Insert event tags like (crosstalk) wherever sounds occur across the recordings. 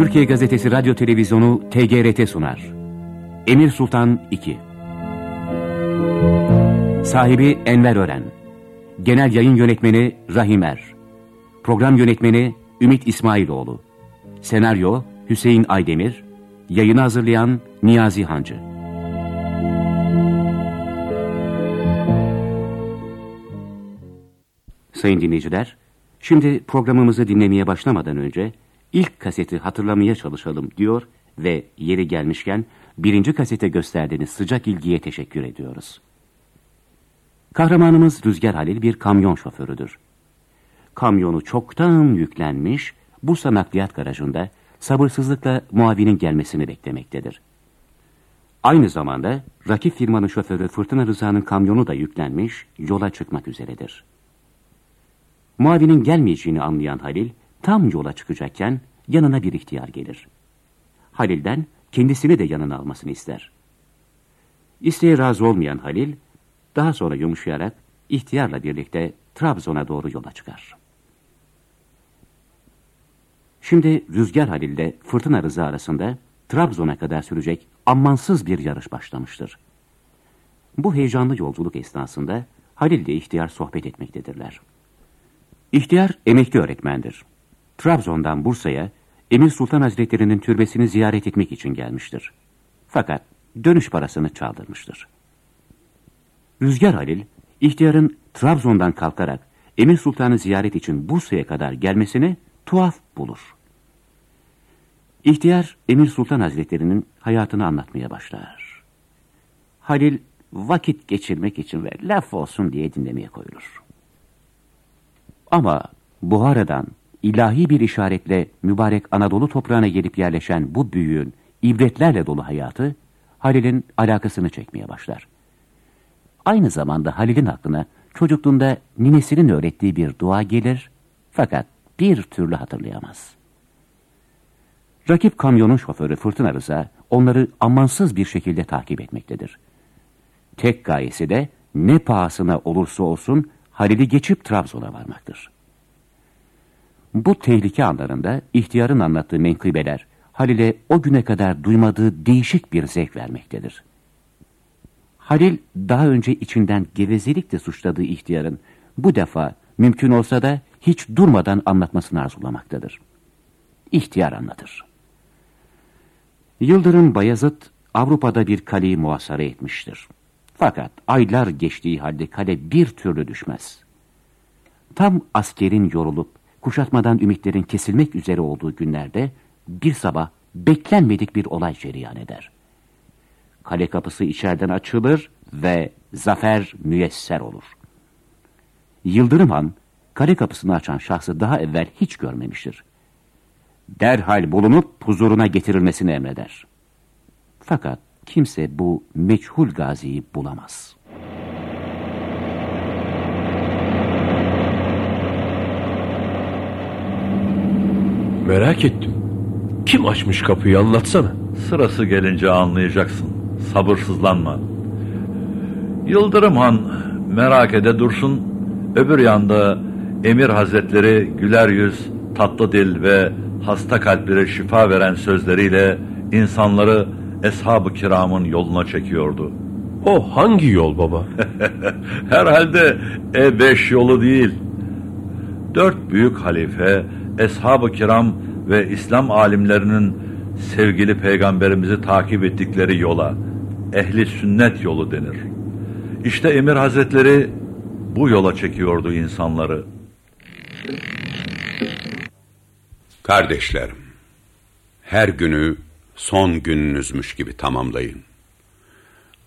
Türkiye Gazetesi Radyo Televizyonu TGRT sunar. Emir Sultan 2 Sahibi Enver Ören. Genel Yayın Yönetmeni Rahim Er. Program Yönetmeni Ümit İsmailoğlu. Senaryo Hüseyin Aydemir. Yayını hazırlayan Niyazi Hancı. Sayın dinleyiciler, şimdi programımızı dinlemeye başlamadan önce ilk kaseti hatırlamaya çalışalım diyor ve yeri gelmişken birinci kasete gösterdiğiniz sıcak ilgiye teşekkür ediyoruz. Kahramanımız Rüzgar Halil bir kamyon şoförüdür. Kamyonu çoktan yüklenmiş, Bursa nakliyat garajında sabırsızlıkla muavinin gelmesini beklemektedir. Aynı zamanda rakip firmanın şoförü Fırtına Rıza'nın kamyonu da yüklenmiş, yola çıkmak üzeredir. Muavinin gelmeyeceğini anlayan Halil, tam yola çıkacakken yanına bir ihtiyar gelir. Halil'den kendisini de yanına almasını ister. İsteğe razı olmayan Halil, daha sonra yumuşayarak ihtiyarla birlikte Trabzon'a doğru yola çıkar. Şimdi Rüzgar Halil ile Fırtına Rıza arasında Trabzon'a kadar sürecek ammansız bir yarış başlamıştır. Bu heyecanlı yolculuk esnasında Halil ile ihtiyar sohbet etmektedirler. İhtiyar emekli öğretmendir. Trabzon'dan Bursa'ya Emir Sultan Hazretleri'nin türbesini ziyaret etmek için gelmiştir. Fakat dönüş parasını çaldırmıştır. Rüzgar Halil, ihtiyarın Trabzon'dan kalkarak Emir Sultan'ı ziyaret için Bursa'ya kadar gelmesini tuhaf bulur. İhtiyar Emir Sultan Hazretleri'nin hayatını anlatmaya başlar. Halil vakit geçirmek için ve laf olsun diye dinlemeye koyulur. Ama Buhara'dan ilahi bir işaretle mübarek Anadolu toprağına gelip yerleşen bu büyüğün ibretlerle dolu hayatı Halil'in alakasını çekmeye başlar. Aynı zamanda Halil'in aklına çocukluğunda ninesinin öğrettiği bir dua gelir fakat bir türlü hatırlayamaz. Rakip kamyonun şoförü Fırtına Rıza onları amansız bir şekilde takip etmektedir. Tek gayesi de ne pahasına olursa olsun Halil'i geçip Trabzon'a varmaktır. Bu tehlike anlarında ihtiyarın anlattığı menkıbeler Halil'e o güne kadar duymadığı değişik bir zevk vermektedir. Halil daha önce içinden gevezelikle suçladığı ihtiyarın bu defa mümkün olsa da hiç durmadan anlatmasını arzulamaktadır. İhtiyar anlatır. Yıldırım Bayezid Avrupa'da bir kaleyi muhasara etmiştir. Fakat aylar geçtiği halde kale bir türlü düşmez. Tam askerin yorulup kuşatmadan ümitlerin kesilmek üzere olduğu günlerde bir sabah beklenmedik bir olay cereyan eder. Kale kapısı içeriden açılır ve zafer müyesser olur. Yıldırım Han, kale kapısını açan şahsı daha evvel hiç görmemiştir. Derhal bulunup huzuruna getirilmesini emreder. Fakat kimse bu meçhul gaziyi bulamaz. Merak ettim. Kim açmış kapıyı anlatsana. Sırası gelince anlayacaksın. Sabırsızlanma. Yıldırım Han merak ede dursun. Öbür yanda Emir Hazretleri güler yüz, tatlı dil ve hasta kalplere şifa veren sözleriyle insanları Eshab-ı Kiram'ın yoluna çekiyordu. O hangi yol baba? (laughs) Herhalde E5 yolu değil. Dört büyük halife, Eshab-ı Kiram ve İslam alimlerinin sevgili peygamberimizi takip ettikleri yola, ehli sünnet yolu denir. İşte Emir Hazretleri bu yola çekiyordu insanları. Kardeşlerim, her günü son gününüzmüş gibi tamamlayın.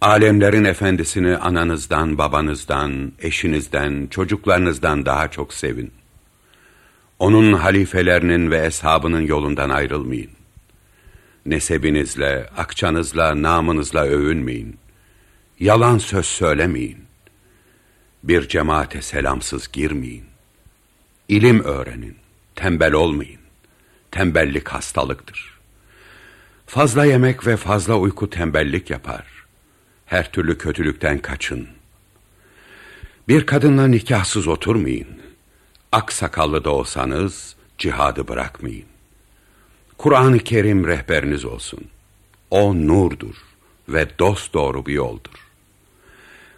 Alemlerin efendisini ananızdan, babanızdan, eşinizden, çocuklarınızdan daha çok sevin. Onun halifelerinin ve eshabının yolundan ayrılmayın. Nesebinizle, akçanızla, namınızla övünmeyin. Yalan söz söylemeyin. Bir cemaate selamsız girmeyin. İlim öğrenin, tembel olmayın. Tembellik hastalıktır. Fazla yemek ve fazla uyku tembellik yapar. Her türlü kötülükten kaçın. Bir kadınla nikahsız oturmayın. Ak sakallı da olsanız cihadı bırakmayın. Kur'an-ı Kerim rehberiniz olsun. O nurdur ve dost doğru bir yoldur.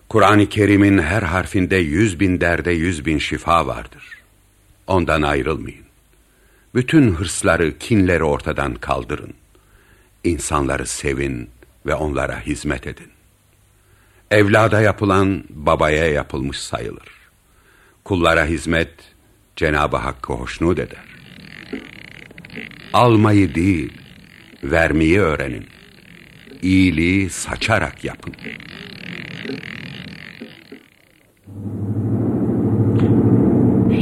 Kur'an-ı Kerim'in her harfinde yüz bin derde yüz bin şifa vardır. Ondan ayrılmayın. Bütün hırsları, kinleri ortadan kaldırın. İnsanları sevin ve onlara hizmet edin. Evlada yapılan babaya yapılmış sayılır. Kullara hizmet Cenab-ı Hakk'ı hoşnut eder. Almayı değil, vermeyi öğrenin. İyiliği saçarak yapın.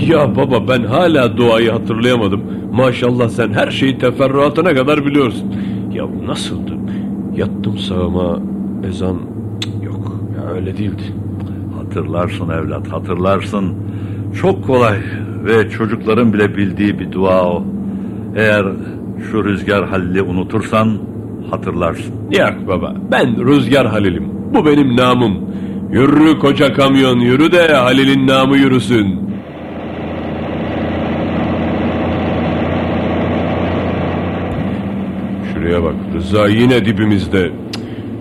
Ya baba ben hala duayı hatırlayamadım. Maşallah sen her şeyi teferruatına kadar biliyorsun. Ya nasıldı? Yattım sağıma ezan Cık, yok ya öyle değildi. Hatırlarsın evlat, hatırlarsın. Çok kolay ve çocukların bile bildiği bir dua o. Eğer şu rüzgar halli unutursan hatırlarsın. Yok baba ben Rüzgar Halil'im. Bu benim namım. Yürü koca kamyon yürü de Halil'in namı yürüsün. Şuraya bak Rıza yine dibimizde.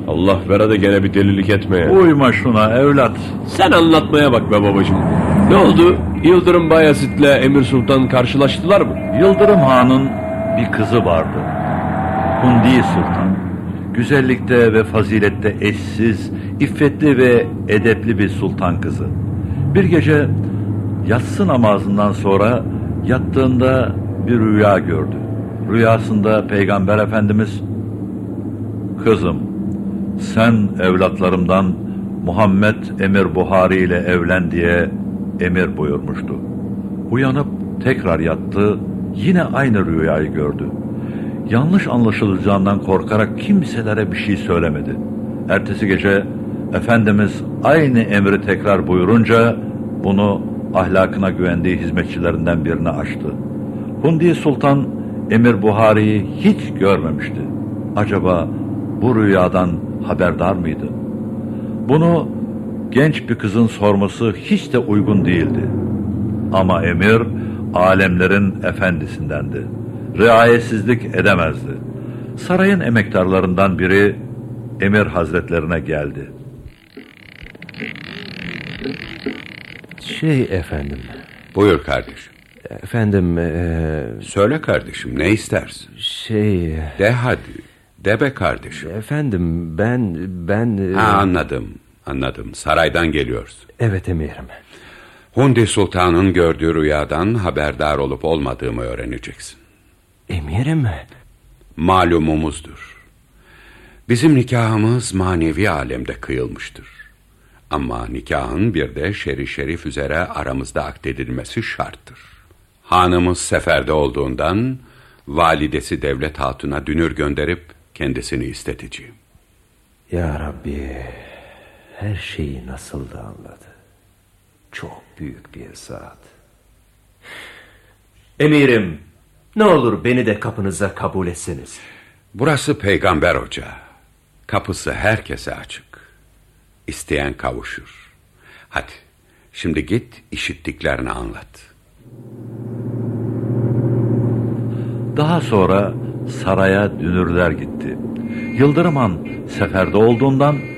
Allah vera da gene bir delilik etme ya. Uyma şuna evlat. Sen anlatmaya bak be babacığım. Ne oldu? Yıldırım Bayezid'le Emir Sultan karşılaştılar mı? Yıldırım Han'ın bir kızı vardı. Hundi Sultan. Güzellikte ve fazilette eşsiz, iffetli ve edepli bir sultan kızı. Bir gece yatsı namazından sonra yattığında bir rüya gördü. Rüyasında Peygamber Efendimiz Kızım sen evlatlarımdan Muhammed Emir Buhari ile evlen diye emir buyurmuştu. Uyanıp tekrar yattı, yine aynı rüyayı gördü. Yanlış anlaşılacağından korkarak kimselere bir şey söylemedi. Ertesi gece Efendimiz aynı emri tekrar buyurunca bunu ahlakına güvendiği hizmetçilerinden birine açtı. Hundi Sultan Emir Buhari'yi hiç görmemişti. Acaba bu rüyadan haberdar mıydı? Bunu genç bir kızın sorması hiç de uygun değildi. Ama emir alemlerin efendisindendi. Riayetsizlik edemezdi. Sarayın emektarlarından biri emir hazretlerine geldi. Şey efendim. Buyur kardeşim. Efendim eee, Söyle kardeşim ne istersin? şey De hadi. De be kardeşim. efendim ben ben eee, Ha anladım. Anladım. Saraydan geliyorsun. evet emirim. Hundi Sultan'ın gördüğü rüyadan haberdar olup olmadığımı öğreneceksin. Emirim. Malumumuzdur. Bizim nikahımız manevi alemde kıyılmıştır. Ama nikahın bir de şerif şerif üzere aramızda akdedilmesi şarttır. Hanımız seferde olduğundan validesi devlet hatuna dünür gönderip kendisini isteteceğim. Ya Rabbi her şeyi nasıl da anladı. Çok büyük bir saat. Emirim ne olur beni de kapınıza kabul etseniz. Burası peygamber ocağı. Kapısı herkese açık. İsteyen kavuşur. Hadi şimdi git işittiklerini anlat. Daha sonra saraya dünürler gitti. Yıldırım Han seferde olduğundan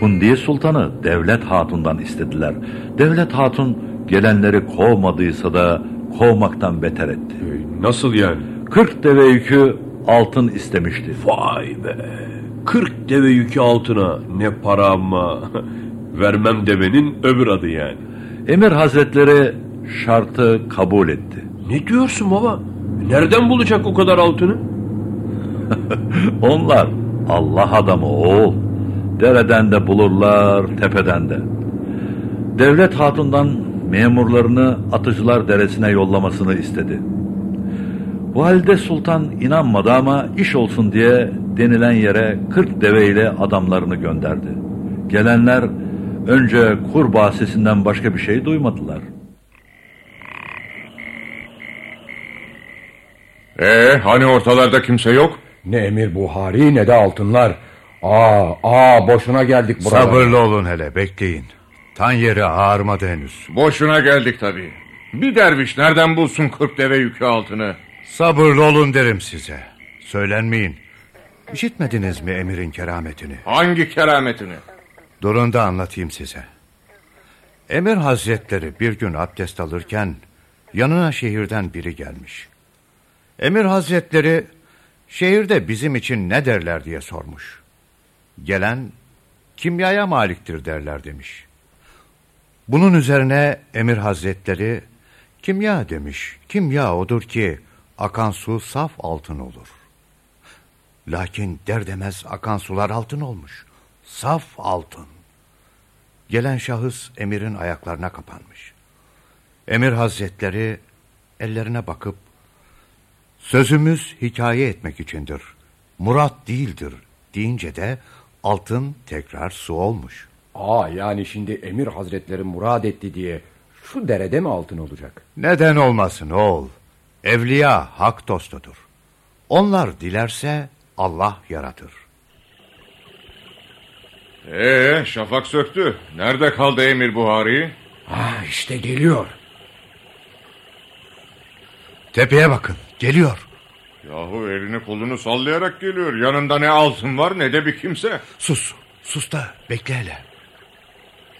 Hundi Sultan'ı Devlet Hatun'dan istediler. Devlet Hatun gelenleri kovmadıysa da kovmaktan beter etti. Nasıl yani? 40 deve yükü altın istemişti. Vay be. 40 deve yükü altına. Ne para ama. (laughs) Vermem devenin öbür adı yani. Emir Hazretleri şartı kabul etti. Ne diyorsun baba? Nereden bulacak o kadar altını? (laughs) Onlar Allah adamı oğul. Dereden de bulurlar, tepeden de. Devlet hatundan memurlarını Atıcılar Deresi'ne yollamasını istedi. Valide Sultan inanmadı ama iş olsun diye denilen yere 40 deve ile adamlarını gönderdi. Gelenler önce kurbağa sesinden başka bir şey duymadılar. Ee, hani ortalarda kimse yok? Ne emir Buhari ne de altınlar. Aa, aa boşuna geldik buraya. Sabırlı olun hele bekleyin. Tan yeri ağarmadı henüz. Boşuna geldik tabii. Bir derviş nereden bulsun kırk deve yükü altını? Sabırlı olun derim size. Söylenmeyin. İşitmediniz mi emirin kerametini? Hangi kerametini? Durun da anlatayım size. Emir hazretleri bir gün abdest alırken yanına şehirden biri gelmiş. Emir hazretleri şehirde bizim için ne derler diye sormuş. Gelen kimyaya maliktir derler demiş. Bunun üzerine Emir hazretleri kimya demiş. Kimya odur ki akan su saf altın olur. Lakin derdemez akan sular altın olmuş. Saf altın. Gelen şahıs emirin ayaklarına kapanmış. Emir hazretleri ellerine bakıp sözümüz hikaye etmek içindir. Murat değildir deyince de altın tekrar su olmuş. Aa yani şimdi emir hazretleri murad etti diye şu derede mi altın olacak? Neden olmasın oğul? Evliya hak dostudur. Onlar dilerse Allah yaratır. Ee, şafak söktü. Nerede kaldı Emir Buhari? Ah işte geliyor. Tepeye bakın geliyor. Yahu elini kolunu sallayarak geliyor. Yanında ne altın var ne de bir kimse. Sus sus da bekle hele.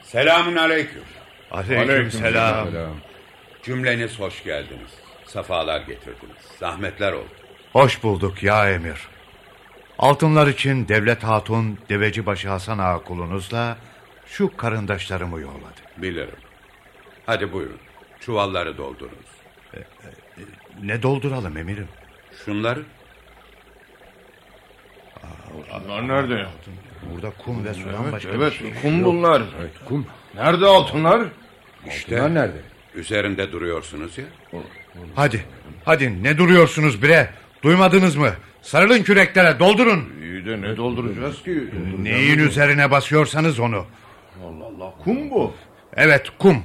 Selamun aleyküm. Aleyküm selam. Cümleniz hoş geldiniz. Safalar getirdiniz. Zahmetler oldu. Hoş bulduk ya emir. Altınlar için devlet hatun Devecibaşı Hasan ağa kulunuzla şu karındaşlarımı yolladı. Bilirim. Hadi buyurun. Çuvalları doldurunuz. Ne dolduralım emirim? Şunları Bunlar nerede? Burada kum ve sudan başka Evet bir şey. kum bunlar. Kum. Nerede altınlar? işte Bunlar nerede? üzerinde duruyorsunuz ya. Hadi, hadi ne duruyorsunuz bre? Duymadınız mı? Sarılın küreklere doldurun. İyi de ne dolduracağız ki? Neyin üzerine basıyorsanız onu. Allah Allah kum bu. Evet kum.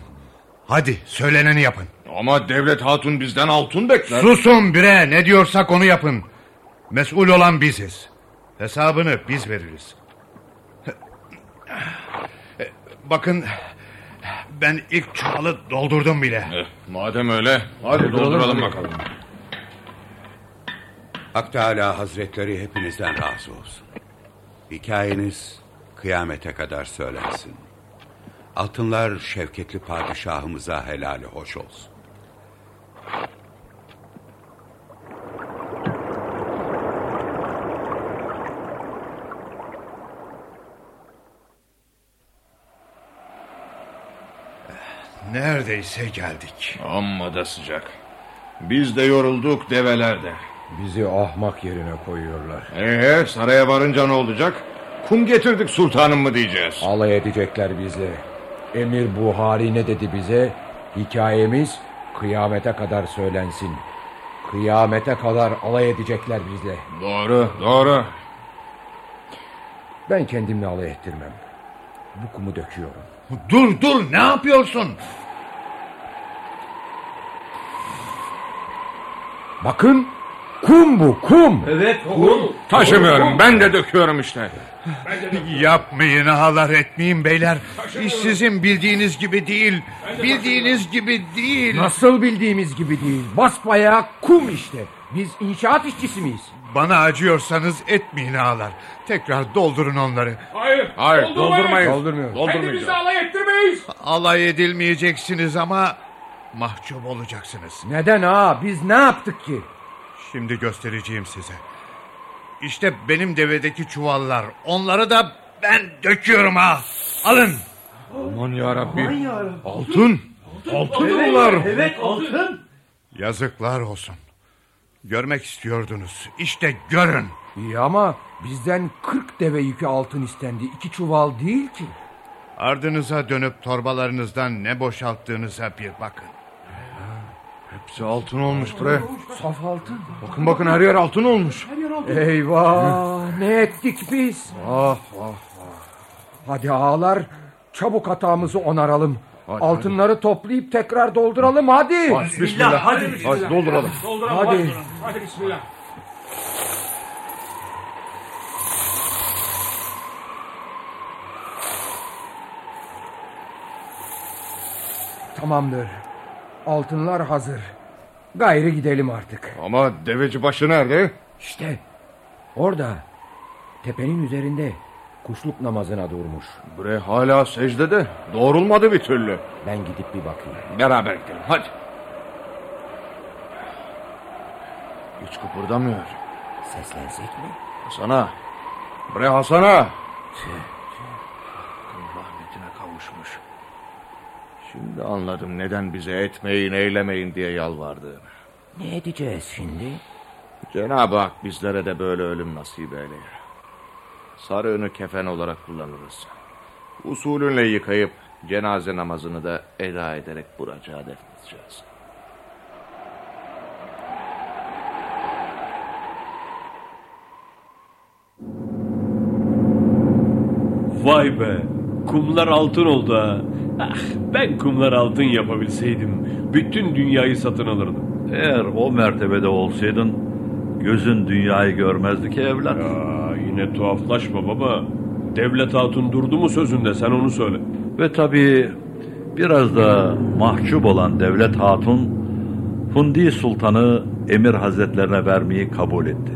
Hadi söyleneni yapın. Ama devlet hatun bizden altın bekler. Susun bre ne diyorsak onu yapın. Mesul olan biziz. Hesabını biz veririz. Bakın ben ilk çuvalı doldurdum bile. Eh, madem öyle hadi dolduralım bakalım. Hak Teala Hazretleri hepinizden razı olsun. Hikayeniz kıyamete kadar söylensin. Altınlar şevketli padişahımıza helali hoş olsun. Neredeyse geldik. Amma da sıcak. Biz de yorulduk develer de. Bizi ahmak yerine koyuyorlar. Ee, saraya varınca ne olacak? Kum getirdik sultanım mı diyeceğiz. Alay edecekler bizi. Emir Buhari ne dedi bize? Hikayemiz kıyamete kadar söylensin. Kıyamete kadar alay edecekler bizle. Doğru, doğru. Ben kendimle alay ettirmem. Bu kumu döküyorum. Dur dur ne yapıyorsun? Bakın kum bu kum. Taşımıyorum, ben de döküyorum işte. Yapmayın ağlar etmeyin beyler. İş sizin bildiğiniz gibi değil. Bildiğiniz gibi değil. Nasıl bildiğimiz gibi değil. Basbayağı kum işte. Biz inşaat işçisi miyiz? Bana acıyorsanız etmeyin ağlar. Tekrar doldurun onları. Hayır, doldurmayın. Doldurmuyoruz. Doldurmayacağız. Alay edilmeyeceksiniz ama mahcup olacaksınız. Neden ha? Biz ne yaptık ki? Şimdi göstereceğim size. İşte benim devedeki çuvallar. Onları da ben döküyorum ha. Alın. Aman yarabbi. Altın. Altın bunlar. Yazıklar olsun. Görmek istiyordunuz. İşte görün. İyi ama bizden 40 deve yükü altın istendi. İki çuval değil ki. Ardınıza dönüp torbalarınızdan ne boşalttığınıza bir bakın. Hepsi altın olmuş bre. Saf altın. Bakın bakın her yer altın olmuş. Eyvah ne ettik biz? Ah ah. Hadi ağalar çabuk hatamızı onaralım. Altınları toplayıp tekrar dolduralım hadi. Bismillah. Hadi, hadi dolduralım. Hadi. Tamamdır. Altınlar hazır. Gayrı gidelim artık. Ama deveci başı nerede? İşte Orada. Tepenin üzerinde. Kuşluk namazına durmuş. Bre hala secdede. Doğrulmadı bir türlü. Ben gidip bir bakayım. Beraber gidelim hadi. Hiç kıpırdamıyor. Seslensek mi? Hasan'a. Bre Hasan'a. Hakkın Şimdi anladım neden bize etmeyin eylemeyin diye yalvardığını. Ne edeceğiz şimdi? Cenab-ı Hak bizlere de böyle ölüm nasip eyleye. Sarığını kefen olarak kullanırız. Usulünle yıkayıp cenaze namazını da eda ederek buracağa defnedeceğiz. Vay be. Kumlar altın oldu ha. Ah, ben kumlar altın yapabilseydim bütün dünyayı satın alırdım. Eğer o mertebede olsaydın gözün dünyayı görmezdi ki evlat. Ya yine tuhaflaşma baba. Devlet hatun durdu mu sözünde sen onu söyle. Ve tabii biraz da mahcup olan devlet hatun Fundi Sultan'ı emir hazretlerine vermeyi kabul etti.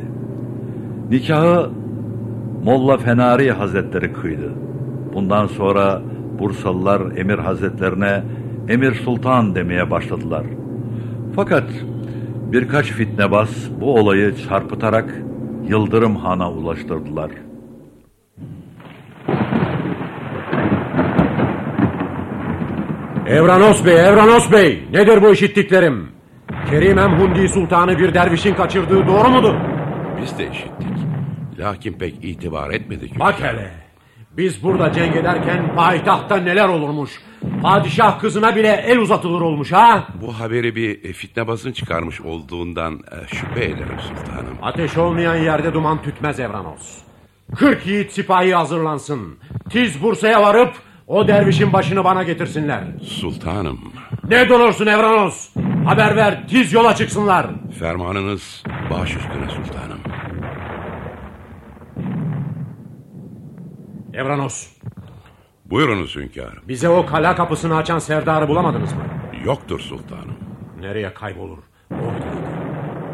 Nikahı Molla Fenari Hazretleri kıydı. Bundan sonra Bursalılar emir hazretlerine Emir Sultan demeye başladılar. Fakat birkaç fitnebaz bu olayı çarpıtarak Yıldırım Han'a ulaştırdılar. Evranos Bey, Evranos Bey. Nedir bu işittiklerim? Kerim Emhundi Sultan'ı bir dervişin kaçırdığı doğru mudur? Biz de işittik. Lakin pek itibar etmedik. Bak hele. Biz burada cenk ederken payitahtta neler olurmuş. Padişah kızına bile el uzatılır olmuş ha. Bu haberi bir e, fitnebazın çıkarmış olduğundan e, şüphe ederim sultanım. Ateş olmayan yerde duman tütmez Evranos. Kırk yiğit sipahi hazırlansın. Tiz Bursa'ya varıp o dervişin başını bana getirsinler. Sultanım, Ne durursun Evranos? Haber ver tiz yola çıksınlar. fermanınız baş üstüne sultanım. Evranos Buyurunuz hünkârım. bize o kala kapısını açan serdarı bulamadınız mı? Yoktur sultanım. Nereye kaybolur? Oradaydı.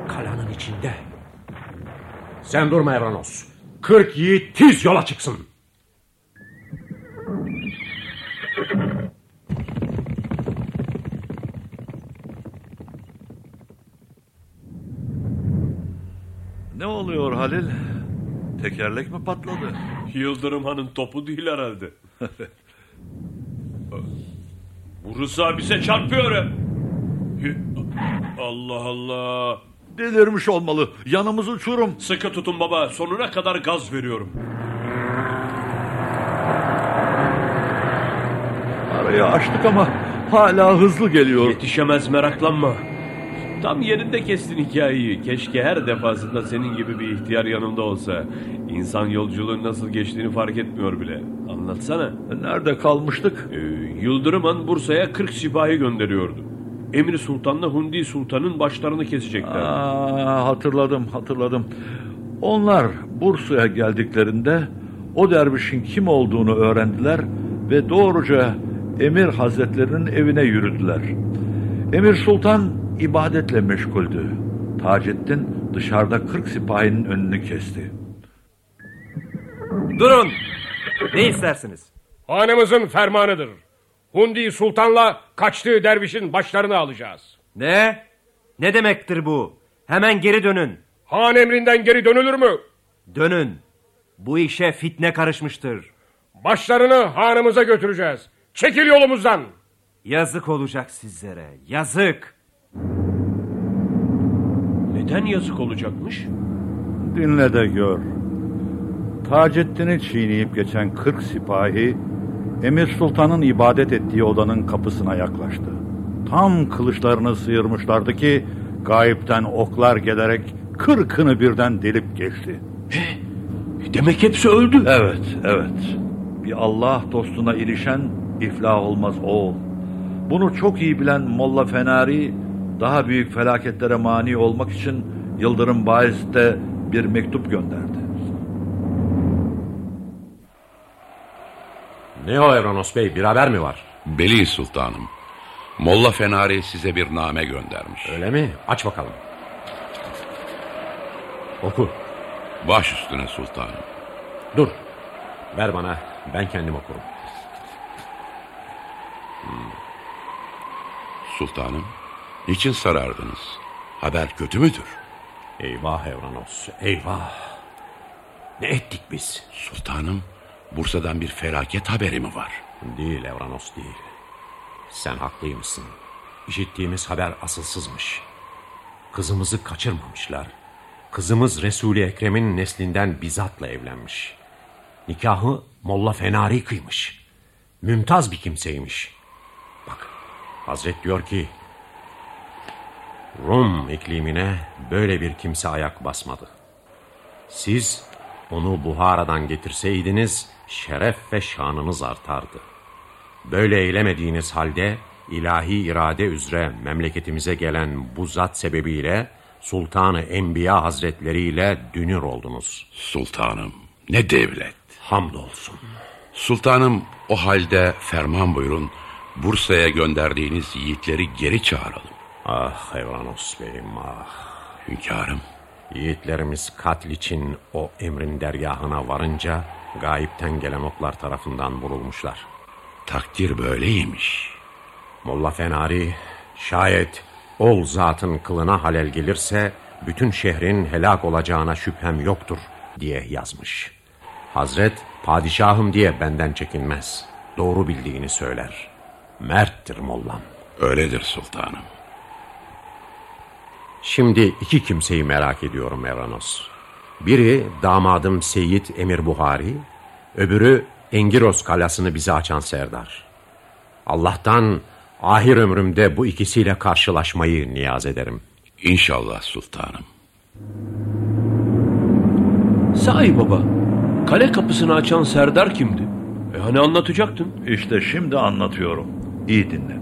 Kalanın içinde. Sen durma Evranos. Kırk yiğit tiz yola çıksın. Ne oluyor Halil? Tekerlek mi patladı? Yıldırım Han'ın topu değil herhalde. (laughs) Bu Rıza bize çarpıyor. Allah Allah. Delirmiş olmalı. Yanımız uçurum. Sıkı tutun baba. Sonuna kadar gaz veriyorum. Arayı açtık ama hala hızlı geliyor. Yetişemez meraklanma. Tam yerinde kestin hikayeyi. Keşke her defasında senin gibi bir ihtiyar yanımda olsa. İnsan yolculuğun nasıl geçtiğini fark etmiyor bile. Anlatsana. Nerede kalmıştık? Ee, Yıldırım Han Bursa'ya 40 sipahi gönderiyordu. Emir Sultan'la Hundi Sultan'ın başlarını kesecekler. Aa, hatırladım, hatırladım. Onlar Bursa'ya geldiklerinde o dervişin kim olduğunu öğrendiler ve doğruca Emir Hazretlerinin evine yürüdüler. Emir Sultan ibadetle meşguldü. Taceddin dışarıda 40 sipahinin önünü kesti. Durun. Ne istersiniz? Hanımızın fermanıdır. Hundi Sultan'la kaçtığı dervişin başlarını alacağız. Ne? Ne demektir bu? Hemen geri dönün. Han emrinden geri dönülür mü? Dönün. Bu işe fitne karışmıştır. Başlarını hanımıza götüreceğiz. Çekil yolumuzdan. Yazık olacak sizlere. Yazık. Neden yazık olacakmış? Dinle de gör. Taceddin'i çiğneyip geçen 40 sipahi Emir Sultan'ın ibadet ettiği odanın kapısına yaklaştı. Tam kılıçlarını sıyırmışlardı ki gayipten oklar gelerek kırkını birden delip geçti. Demek hepsi öldü. Evet, evet. Bir Allah dostuna ilişen iflah olmaz oğul. Bunu çok iyi bilen Molla Fenari daha büyük felaketlere mani olmak için Yıldırım Bayezid'e bir mektup gönderdi. Ne o Evranos Bey bir haber mi var? Beli sultanım. Molla Fenari size bir name göndermiş. Öyle mi? Aç bakalım. Oku. Baş üstüne sultanım. Dur. Ver bana. Ben kendim okurum. Sultanım, niçin sarardınız? Haber kötü müdür? Eyvah Evranos, eyvah. Ne ettik biz? Sultanım, Bursa'dan bir felaket haberi mi var? Değil Evranos değil. Sen haklıymışsın. İşittiğimiz haber asılsızmış. Kızımızı kaçırmamışlar. Kızımız Resul-i Ekrem'in neslinden Bizat'la evlenmiş. Nikahı Molla Fenari kıymış. Mümtaz bir kimseymiş. Bak, Hazret diyor ki... Rum iklimine böyle bir kimse ayak basmadı. Siz onu Buhara'dan getirseydiniz şeref ve şanınız artardı. Böyle eylemediğiniz halde ilahi irade üzere memleketimize gelen bu zat sebebiyle Sultanı Enbiya Hazretleri ile dünür oldunuz. Sultanım, ne devlet. Hamdolsun. Sultanım, o halde ferman buyurun. Bursa'ya gönderdiğiniz yiğitleri geri çağıralım. Ah Evranos Bey'im ah. Hünkârım. Yiğitlerimiz katil için o emrin dergahına varınca gayipten gelen oklar tarafından vurulmuşlar. Takdir böyleymiş. Molla Fenari şayet ol zatın kılına halel gelirse bütün şehrin helak olacağına şüphem yoktur diye yazmış. Hazret padişahım diye benden çekinmez. Doğru bildiğini söyler. Merttir mollam. Öyledir sultanım. Şimdi iki kimseyi merak ediyorum Meranos. Biri damadım Seyit Emir Buhari, öbürü Engiros kalasını bize açan Serdar. Allah'tan ahir ömrümde bu ikisiyle karşılaşmayı niyaz ederim. İnşallah sultanım. Sahi baba, kale kapısını açan Serdar kimdi? E hani anlatacaktın? İşte şimdi anlatıyorum. İyi dinle.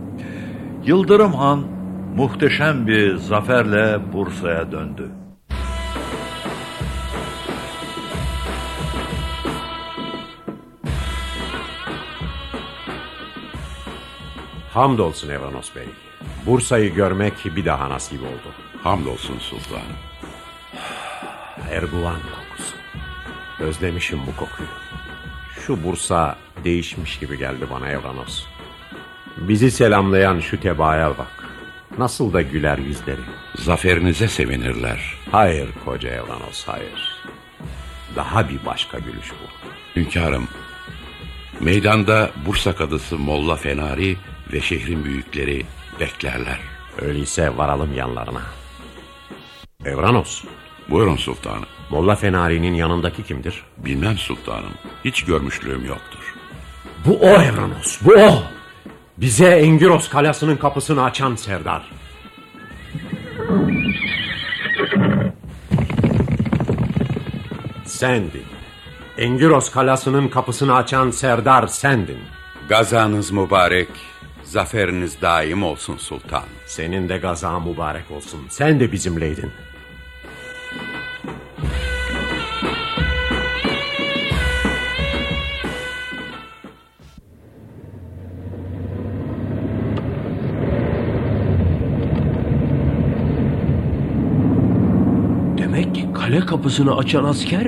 Yıldırım Han muhteşem bir zaferle Bursa'ya döndü. Hamdolsun Evranos Bey. Bursa'yı görmek bir daha nasip oldu. Hamdolsun sultanım. Erguvan kokusu. Özlemişim bu kokuyu. Şu Bursa değişmiş gibi geldi bana Evranos. Bizi selamlayan şu tebaaya bak. Nasıl da güler yüzleri. Zaferinize sevinirler. Hayır koca Evranos hayır. Daha bir başka gülüş bu. Hünkârım, meydanda Bursa kadısı Molla Fenari ve şehrin büyükleri beklerler. Öyleyse varalım yanlarına. Evranos. Buyurun sultanım. Molla Fenari'nin yanındaki kimdir? Bilmem sultanım. Hiç görmüşlüğüm yoktur. Bu o Evranos, bu o. Bize Engiros kalasının kapısını açan Serdar. Sendin. Engiros kalasının kapısını açan Serdar sendin. Gazanız mübarek, zaferiniz daim olsun sultan. Senin de gaza mübarek olsun. Sen de bizimleydin. Kale kapısını açan asker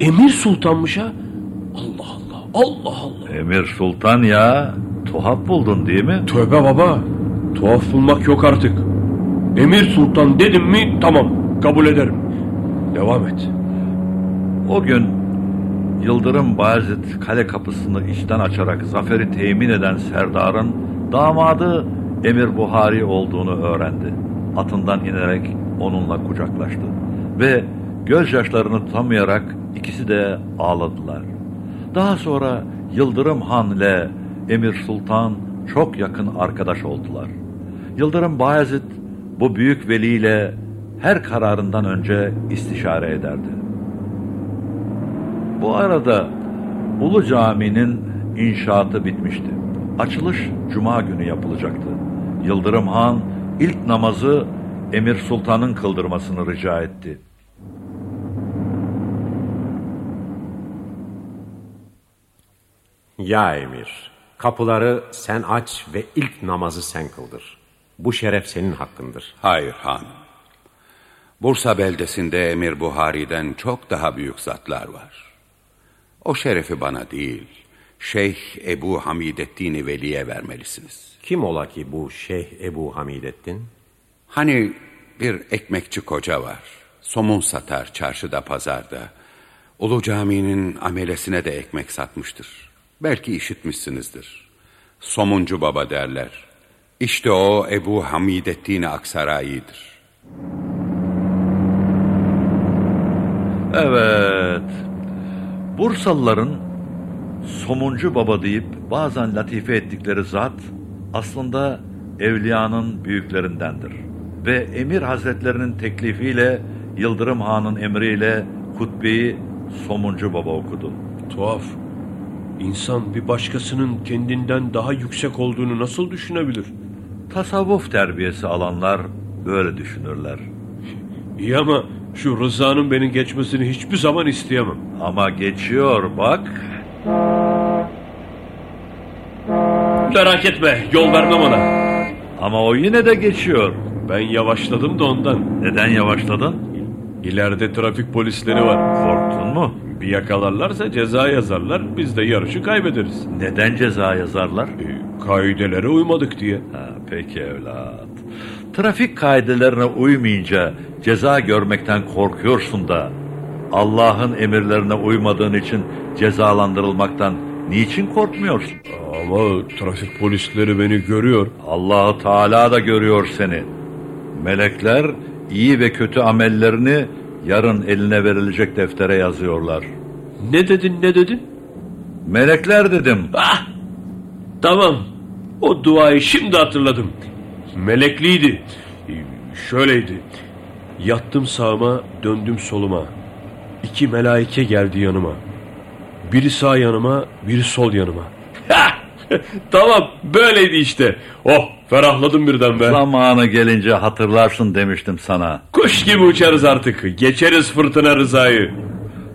Emir Sultan'mış ha. Allah Allah, Allah Allah. Emir Sultan ya, tuhaf buldun değil mi? Tövbe baba, tuhaf bulmak yok artık. Emir Sultan dedim mi tamam, kabul ederim. Devam et. O gün Yıldırım Bayezid kale kapısını içten açarak zaferi temin eden Serdar'ın damadı Emir Buhari olduğunu öğrendi. Atından inerek onunla kucaklaştı ve gözyaşlarını tutamayarak ikisi de ağladılar. Daha sonra Yıldırım Han ile Emir Sultan çok yakın arkadaş oldular. Yıldırım Bayezid bu büyük veliyle her kararından önce istişare ederdi. Bu arada Ulu Cami'nin inşaatı bitmişti. Açılış cuma günü yapılacaktı. Yıldırım Han ilk namazı Emir Sultan'ın kıldırmasını rica etti. Ya Emir, kapıları sen aç ve ilk namazı sen kıldır. Bu şeref senin hakkındır. Hayır hanım. Bursa beldesinde Emir Buhari'den çok daha büyük zatlar var. O şerefi bana değil, Şeyh Ebu Hamidettin Veli'ye vermelisiniz. Kim ola ki bu Şeyh Ebu Hamidettin? Hani bir ekmekçi koca var. Somun satar çarşıda pazarda. Ulu Cami'nin amelesine de ekmek satmıştır. Belki işitmişsinizdir. Somuncu baba derler. İşte o Ebu Hamidettin Aksaray'ıdır. Evet. Bursalıların somuncu baba deyip bazen latife ettikleri zat aslında evliyanın büyüklerindendir. Ve emir hazretlerinin teklifiyle Yıldırım Han'ın emriyle hutbeyi somuncu baba okudu. Tuhaf. İnsan bir başkasının kendinden daha yüksek olduğunu nasıl düşünebilir? Tasavvuf terbiyesi alanlar böyle düşünürler. İyi ama şu Rıza'nın beni geçmesini hiçbir zaman isteyemem. Ama geçiyor bak. Merak etme yol vermem ona. Ama o yine de geçiyor. Ben yavaşladım da ondan. Neden yavaşladın? İleride trafik polisleri var. Korktun mu? Bir yakalarlarsa ceza yazarlar. Biz de yarışı kaybederiz. Neden ceza yazarlar? E, kaidelere uymadık diye. Ha, peki evlat. Trafik kaidelerine uymayınca ceza görmekten korkuyorsun da Allah'ın emirlerine uymadığın için cezalandırılmaktan niçin korkmuyorsun? Ama trafik polisleri beni görüyor. Allahu Teala da görüyor seni. Melekler iyi ve kötü amellerini yarın eline verilecek deftere yazıyorlar. Ne dedin ne dedin? Melekler dedim. Ah! Tamam. O duayı şimdi hatırladım. Melekliydi. Şöyleydi. Yattım sağıma, döndüm soluma. İki melaike geldi yanıma. Biri sağ yanıma, biri sol yanıma. Hah! (laughs) tamam, böyleydi işte. Oh, ferahladım birden be. Zamanı gelince hatırlarsın demiştim sana. Kuş gibi uçarız artık. Geçeriz fırtına rızayı.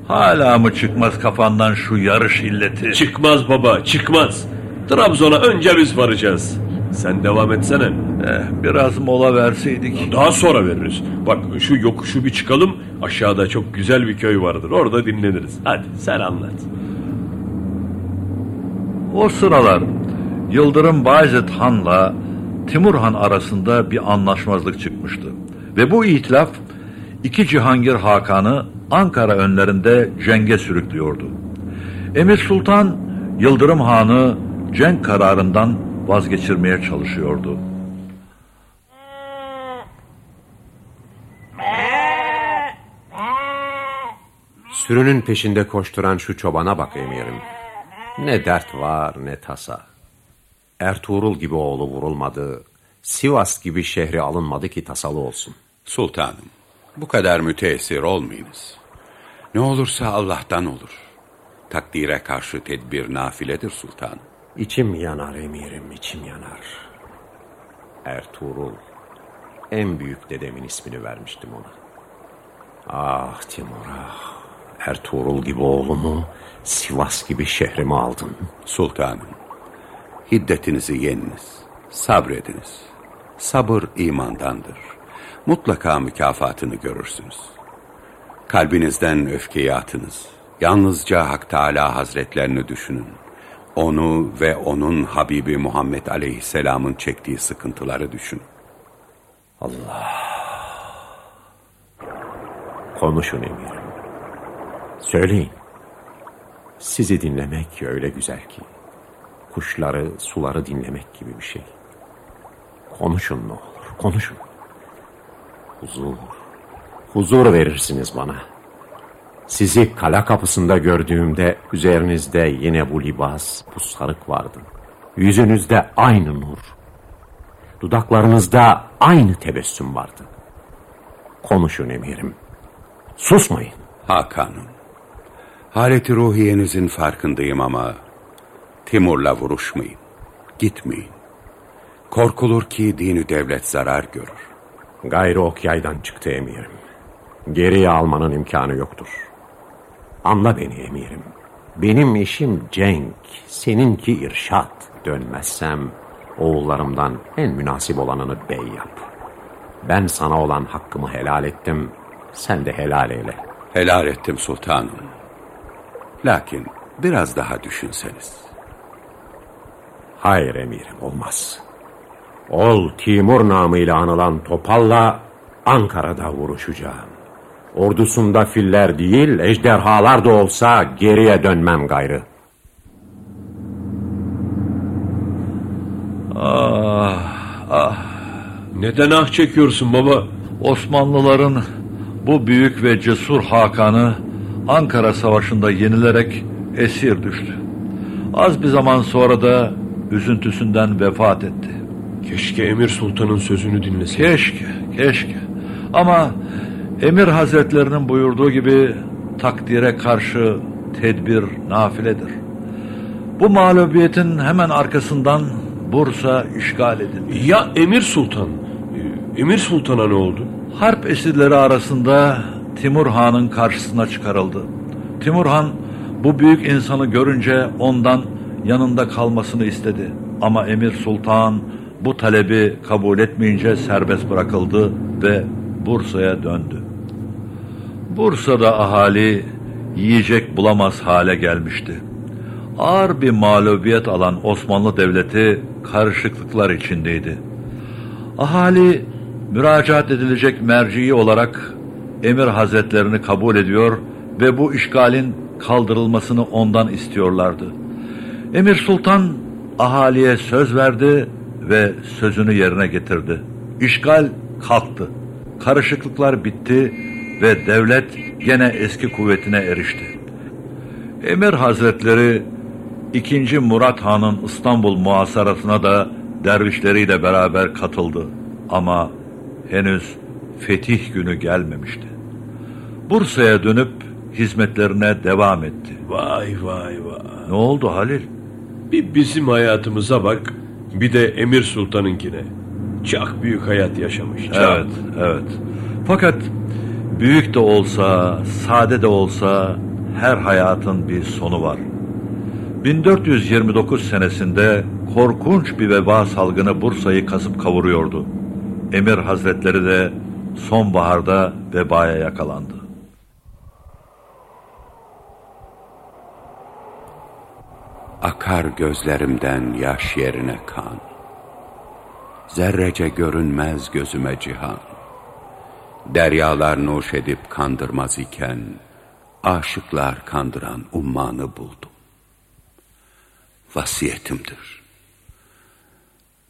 Hala mı çıkmaz kafandan şu yarış illeti? Çıkmaz baba, çıkmaz. Trabzon'a önce biz varacağız. Sen devam etsene. Eh, biraz mola verseydik. Daha sonra veririz. Bak şu yokuşu bir çıkalım. Aşağıda çok güzel bir köy vardır. Orada dinleniriz. Hadi sen anlat. O sıralar Yıldırım Bayezid Han'la Timur Han arasında bir anlaşmazlık çıkmıştı. Ve bu itilaf iki Cihangir Hakan'ı Ankara önlerinde cenge sürüklüyordu. Emir Sultan Yıldırım Han'ı cenk kararından vazgeçirmeye çalışıyordu. Sürünün peşinde koşturan şu çobana bak emirim. Ne dert var ne tasa. Ertuğrul gibi oğlu vurulmadı. Sivas gibi şehri alınmadı ki tasalı olsun. Sultanım, bu kadar müteessir olmayınız. Ne olursa Allah'tan olur. Takdire karşı tedbir nafiledir sultanım. İçim yanar emirim, içim yanar. Ertuğrul, en büyük dedemin ismini vermiştim ona. Ah Timur ah, Ertuğrul gibi oğlumu, Sivas gibi şehrimi aldın. Sultanım, hiddetinizi yeniniz, sabrediniz. Sabır imandandır. Mutlaka mükafatını görürsünüz. Kalbinizden öfkeyi atınız. Yalnızca Hak Teala Hazretlerini düşünün. Onu ve onun Habibi Muhammed Aleyhisselam'ın çektiği sıkıntıları düşünün. Allah. Konuşun emirim. Söyleyin. Sizi dinlemek öyle güzel ki. Kuşları, suları dinlemek gibi bir şey. Konuşun ne olur, konuşun. Huzur, huzur verirsiniz bana. Sizi kala kapısında gördüğümde üzerinizde yine bu libas, bu sarık vardı. Yüzünüzde aynı nur. Dudaklarınızda aynı tebessüm vardı. Konuşun emirim. Susmayın. Hakan'ım, haleti ruhiyenizin farkındayım ama Timur'la vuruşmayın, gitmeyin. Korkulur ki dini devlet zarar görür. Gayrı ok yaydan çıktı emirim. Geriye almanın imkanı yoktur. Anla beni emirim. Benim işim cenk, seninki irşat. Dönmezsem oğullarımdan en münasip olanını bey yap. Ben sana olan hakkımı helal ettim, sen de helal eyle. Helal ettim sultanım. Lakin biraz daha düşünseniz. Hayır emirim olmaz. Ol Timur namıyla anılan Topal'la Ankara'da vuruşacağım. Ordusunda filler değil ejderhalar da olsa geriye dönmem gayrı. Ah, ah. Neden ah çekiyorsun baba? Osmanlıların bu büyük ve cesur Hakan'ı Ankara Savaşı'nda yenilerek esir düştü. Az bir zaman sonra da üzüntüsünden vefat etti. Keşke Emir Sultan'ın sözünü dinleseydim. Keşke, keşke. Ama Emir Hazretlerinin buyurduğu gibi takdire karşı tedbir nafiledir. Bu mağlubiyetin hemen arkasından Bursa işgal edildi. Ya Emir Sultan? Emir Sultan'a ne oldu? Harp esirleri arasında Timur Han'ın karşısına çıkarıldı. Timur Han bu büyük insanı görünce ondan yanında kalmasını istedi. Ama Emir Sultan bu talebi kabul etmeyince serbest bırakıldı ve Bursa'ya döndü. Bursa'da ahali yiyecek bulamaz hale gelmişti. Ağır bir mağlubiyet alan Osmanlı Devleti karışıklıklar içindeydi. Ahali müracaat edilecek merciyi olarak Emir Hazretlerini kabul ediyor ve bu işgalin kaldırılmasını ondan istiyorlardı. Emir Sultan ahaliye söz verdi ve sözünü yerine getirdi. İşgal kalktı. Karışıklıklar bitti ve devlet gene eski kuvvetine erişti. Emir Hazretleri 2. Murat Han'ın İstanbul muhasarasına da dervişleriyle beraber katıldı. Ama henüz fetih günü gelmemişti. Bursa'ya dönüp hizmetlerine devam etti. Vay vay vay. Ne oldu Halil? Bir bizim hayatımıza bak, bir de Emir Sultan'ınkine. Çok büyük hayat yaşamış. Çok. Evet, evet. Fakat büyük de olsa, sade de olsa her hayatın bir sonu var. 1429 senesinde korkunç bir veba salgını Bursa'yı kasıp kavuruyordu. Emir Hazretleri de sonbaharda vebaya yakalandı. Akar gözlerimden yaş yerine kan. Zerrece görünmez gözüme cihan. Deryalar nuş edip kandırmaz iken, aşıklar kandıran ummanı buldum. Vasiyetimdir.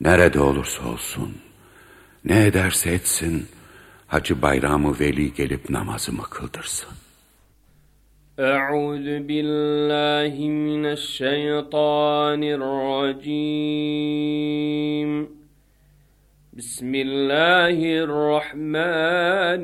Nerede olursa olsun, ne ederse etsin, Hacı Bayramı Veli gelip namazımı kıldırsın. من الشيطان الرجيم. بسم الله الرحمن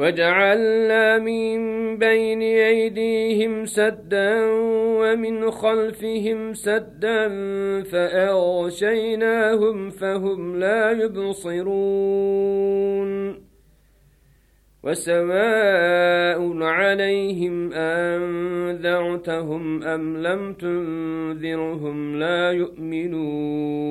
وجعلنا من بين أيديهم سدا ومن خلفهم سدا فأغشيناهم فهم لا يبصرون وسواء عليهم أنذرتهم أم لم تنذرهم لا يؤمنون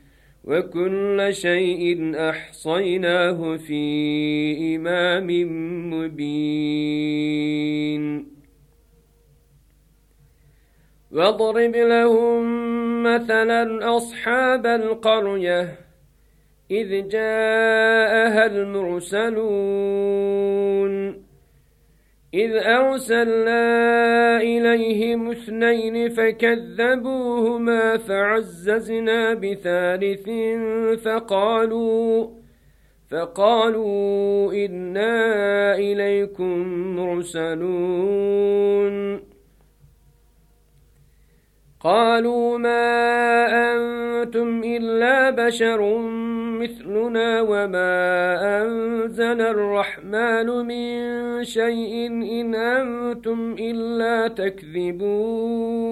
وكل شيء أحصيناه في إمام مبين. واضرب لهم مثلا أصحاب القرية إذ جاءها المرسلون. إذ أرسلنا إليهم اثنين فكذبوا فكذبوهما فعززنا بثالث فقالوا فقالوا إنا إليكم مرسلون. قالوا ما أنتم إلا بشر مثلنا وما أنزل الرحمن من شيء إن أنتم إلا تكذبون.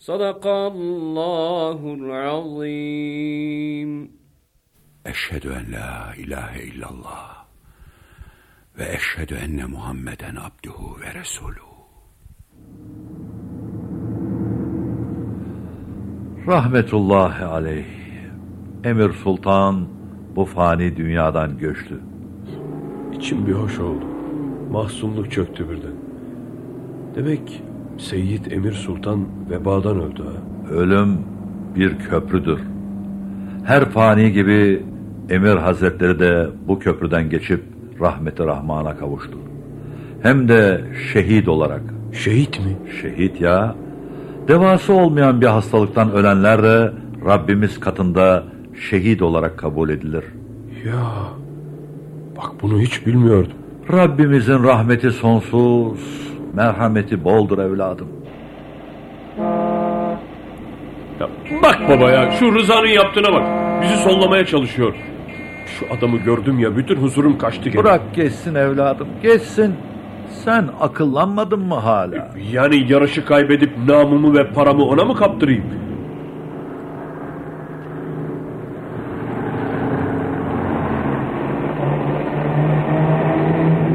Sadakallahul azim. Eşhedü en la ilahe illallah ve eşhedü enne Muhammeden abduhu ve resuluhu. Rahmetullahi aleyh. Emir Sultan bu fani dünyadan göçtü. İçim bir hoş oldu. Mahzunluk çöktü birden. Demek Seyyid Emir Sultan vebadan öldü ha. Ölüm bir köprüdür. Her fani gibi Emir Hazretleri de bu köprüden geçip rahmeti rahmana kavuştu. Hem de şehit olarak. Şehit mi? Şehit ya. Devası olmayan bir hastalıktan ölenler de Rabbimiz katında şehit olarak kabul edilir. Ya bak bunu hiç bilmiyordum. Rabbimizin rahmeti sonsuz, merhameti boldur evladım. Ya bak baba ya şu Rıza'nın yaptığına bak. Bizi sollamaya çalışıyor. Şu adamı gördüm ya bütün huzurum kaçtı gene. Bırak geçsin evladım, geçsin. Sen akıllanmadın mı hala? Yani yarışı kaybedip namumu ve paramı ona mı kaptırayım?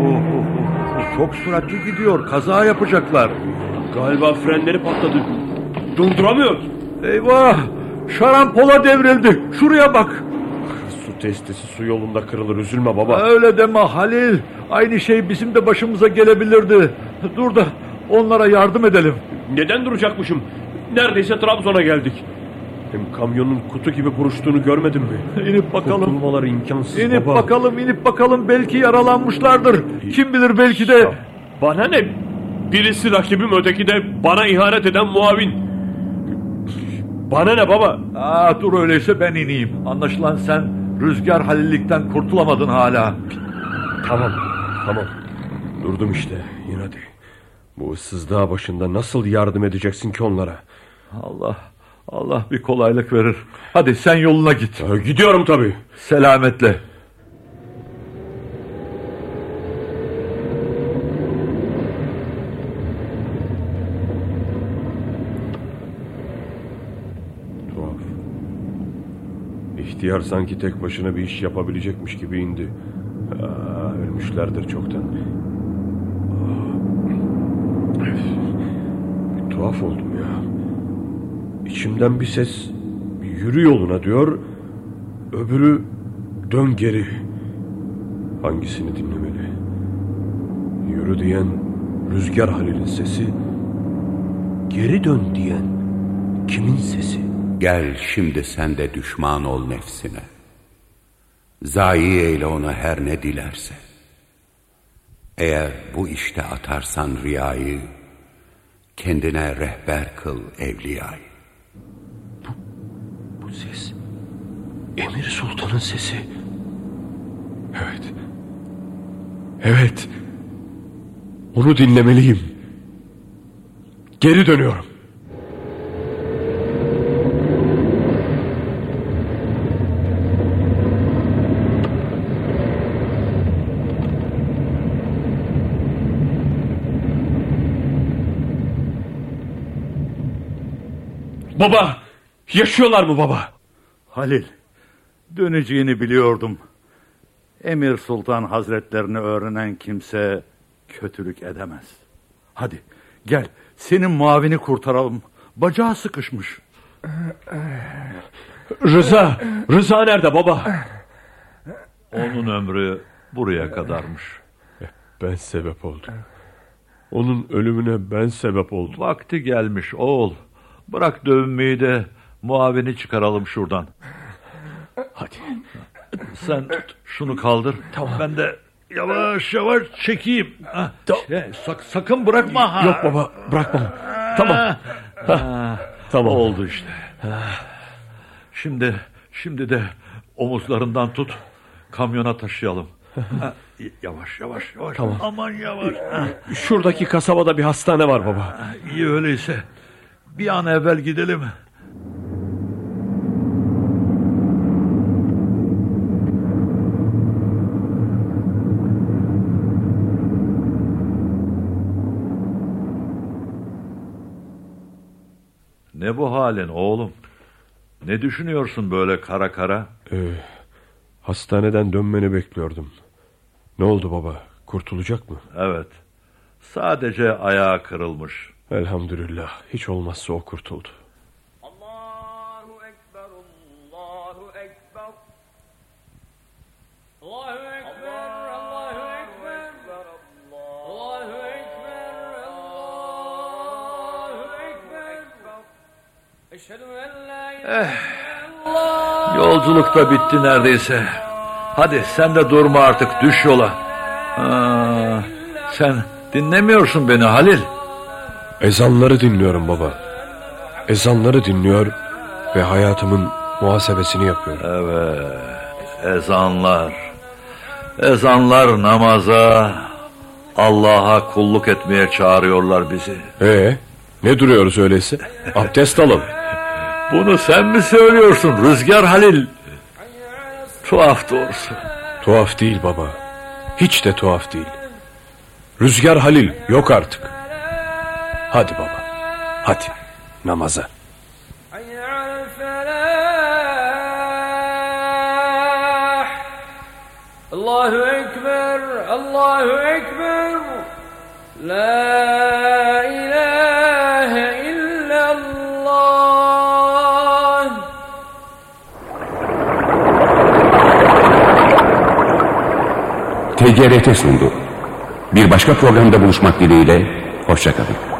Oh, oh, oh, Çok süratli gidiyor, kaza yapacaklar. Galiba frenleri patladı. Durduramıyor. Eyvah! Şarampola devrildi. Şuraya bak. Su testisi su yolunda kırılır üzülme baba. Öyle deme Halil. Aynı şey bizim de başımıza gelebilirdi. Dur da onlara yardım edelim. Neden duracakmışım? Neredeyse Trabzon'a geldik. Hem kamyonun kutu gibi buruştuğunu görmedin mi? (laughs) İnip bakalım. Kurtulmaları imkansız İnip baba. bakalım, inip bakalım. Belki yaralanmışlardır. Kim bilir belki de. Bana ne? Birisi rakibim öteki de bana ihanet eden muavin. Bana ne baba? Aa, dur öyleyse ben ineyim. Anlaşılan sen rüzgar halillikten kurtulamadın hala. Tamam, tamam. Durdum işte. Yine hadi. Bu ıssız dağ başında nasıl yardım edeceksin ki onlara? Allah, Allah bir kolaylık verir. Hadi sen yoluna git. Ya, gidiyorum tabii. Selametle. Tuhaf. İhtiyar sanki tek başına bir iş yapabilecekmiş gibi indi. Aa, ölmüşlerdir çoktan. Aa, bir tuhaf oldum ya. İçimden bir ses yürü yoluna diyor. Öbürü dön geri. Hangisini dinlemeli? Yürü diyen Rüzgar Halil'in sesi. Geri dön diyen kimin sesi? Gel şimdi sen de düşman ol nefsine. Zayi eyle onu her ne dilerse. Eğer bu işte atarsan riyayı, kendine rehber kıl evliyayı. Ses Emir Sultan'ın sesi. Evet. Evet. Onu dinlemeliyim. Geri dönüyorum. Baba, yaşıyorlar mı baba? Halil, döneceğini biliyordum. Emir Sultan Hazretlerini öğrenen kimse kötülük edemez. Hadi gel senin muavini kurtaralım. Bacağı sıkışmış. Rıza, Rıza nerede baba? Onun ömrü buraya kadarmış. Ben sebep oldum. Onun ölümüne ben sebep oldum. Vakti gelmiş oğul. Bırak dövünmeyi de muavini çıkaralım şuradan. Hadi. Sen tut, şunu kaldır. Tamam. Ben de yavaş yavaş çekeyim. Ha, şey, sak- sakın bırakma. Ha. Yok baba bırakmam. Tamam. Ha, Tamam. Oldu işte. Şimdi şimdi de omuzlarından tut. Kamyona taşıyalım. Ha, yavaş yavaş yavaş. Tamam. Aman yavaş. Ha, Şuradaki kasabada bir hastane var baba. iyi öyleyse. Bir an evvel gidelim. Ne bu halin oğlum? Ne düşünüyorsun böyle kara kara? Ee, hastaneden dönmeni bekliyordum. Ne oldu baba? Kurtulacak mı? Evet. Sadece ayağı kırılmış. Elhamdülillah. Hiç olmazsa o kurtuldu. İllallah. Yolculuk da bitti neredeyse. Hadi sen de durma artık düş yola. Aa, sen dinlemiyorsun beni Halil. Ezanları dinliyorum baba. Ezanları dinliyor ve hayatımın muhasebesini yapıyorum. Evet ezanlar. Ezanlar namaza Allah'a kulluk etmeye çağırıyorlar bizi. Ee, ne duruyoruz öyleyse? Abdest alın. Bunu sen mi söylüyorsun Rüzgar Halil? Tuhaf doğrusu. Tuhaf değil baba. Hiç de tuhaf değil. Rüzgar Halil yok artık. Hadi baba. Hadi namaza. Allahu Ekber, Allahu Ekber. La ilahe TGRT sundu. Bir başka programda buluşmak dileğiyle, hoşçakalın.